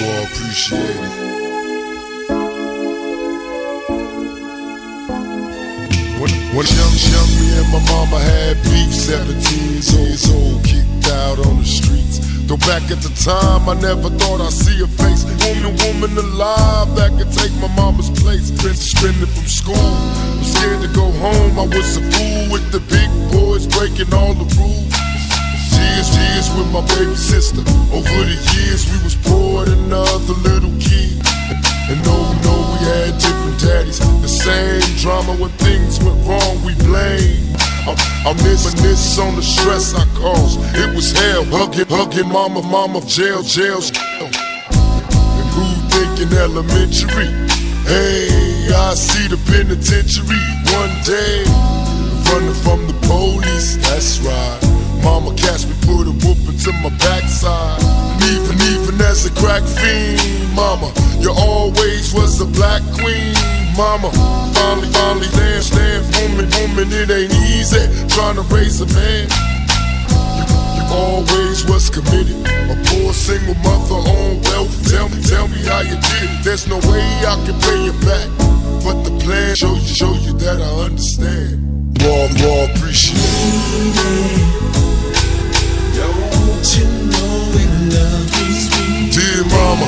All appreciate it. When, when young, young me and my mama had beef, 17 years old, kicked out on the streets. Though back at the time, I never thought I'd see a face. Only woman alive that could take my mama's place. Been suspended from school, I'm scared to go home. I was a fool with the big boys breaking all the rules. Years, years with my baby sister. Over the years, we was poor than other little kids. And no, no, we had different daddies. The same drama when things went wrong, we blame. I'm missing this on the stress I caused. It was hell, hugging, hugging mama, mama, jail, jail. And who thinking elementary? Hey, I see the penitentiary one day. Running from the police, that's right. Mama catch me, put a whooping to my backside. Even, even as a crack fiend, mama, you always was a black queen. Mama, finally, finally, stand, stand, woman, woman, it ain't easy trying to raise a man. You, you always was committed, a poor single mother on wealth. Tell me, tell me how you did it. There's no way I can pay you back, but the plan show you, show you that I understand. You all appreciate it. Dear mama,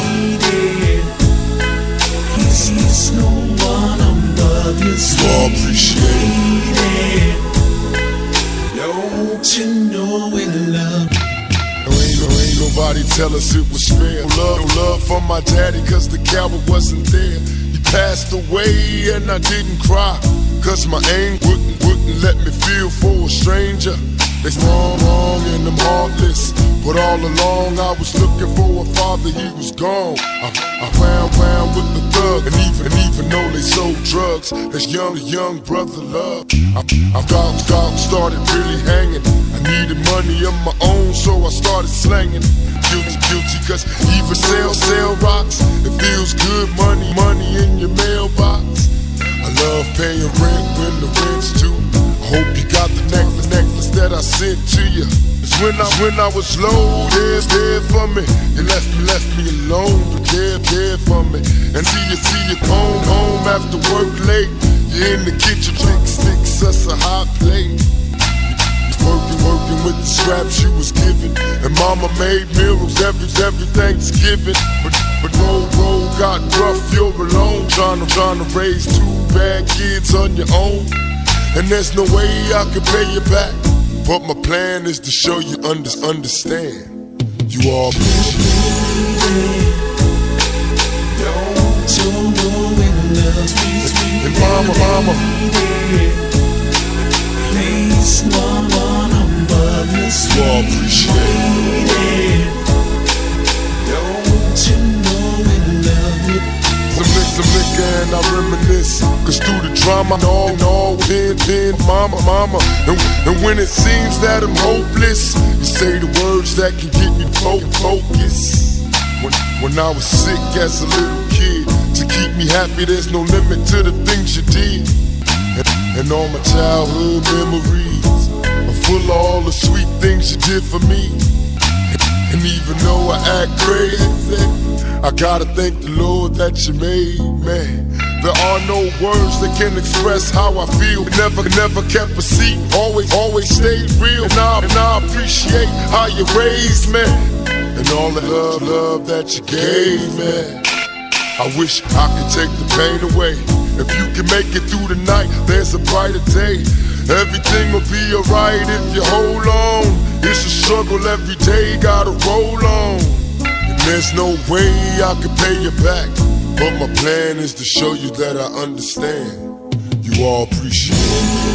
He's no one above you, you all appreciate it. Don't you know in love ain't, nobody tell us it was fair. No love, no love from my daddy, cause the coward wasn't there. He passed away and I didn't cry. Cause my aim wouldn't, wouldn't let me feel for a stranger. They wrong, wrong, and I'm heartless. But all along I was looking for a father, he was gone. I, I round, round with the thug, and even, and even though they sold drugs, that's young, young brother love. I, I got, got started really hanging. I needed money of my own, so I started slanging. Guilty, guilty, cause even sell, sell rocks. It feels good, money, money in your mailbox. I love paying rent when the rent's due. That I sent to you. It's when I when I was low, there, there for me. You left me, left me alone. You cared, for me. And see you, see you home, home after work late. You're in the kitchen, big sticks, us a hot plate. Working, working with the scraps you was given. And mama made meals every, every Thanksgiving. But, but road, road got rough, you're alone. Trying to, trying to raise two bad kids on your own. And there's no way I can pay you back. But my plan is to show you under, understand. You all sweetie. And mama, mama, you, all appreciate it. Don't you know in love Some lick, some liquor and I reminisce. Drama and all, pin, pin, mama, mama. And, and when it seems that I'm hopeless, you say the words that can get me fo- focused. When, when I was sick as a little kid, to keep me happy, there's no limit to the things you did. And, and all my childhood memories are full of all the sweet things you did for me. And even though I act crazy, I gotta thank the Lord that you made me. There are no words that can express how I feel. Never, never kept a seat. Always, always stayed real. And I, and I appreciate how you raised me. And all the love, love that you gave me. I wish I could take the pain away. If you can make it through the night, there's a brighter day. Everything will be alright if you hold on. It's a struggle every day, gotta roll on. And there's no way I can pay you back. But my plan is to show you that I understand. You all appreciate it.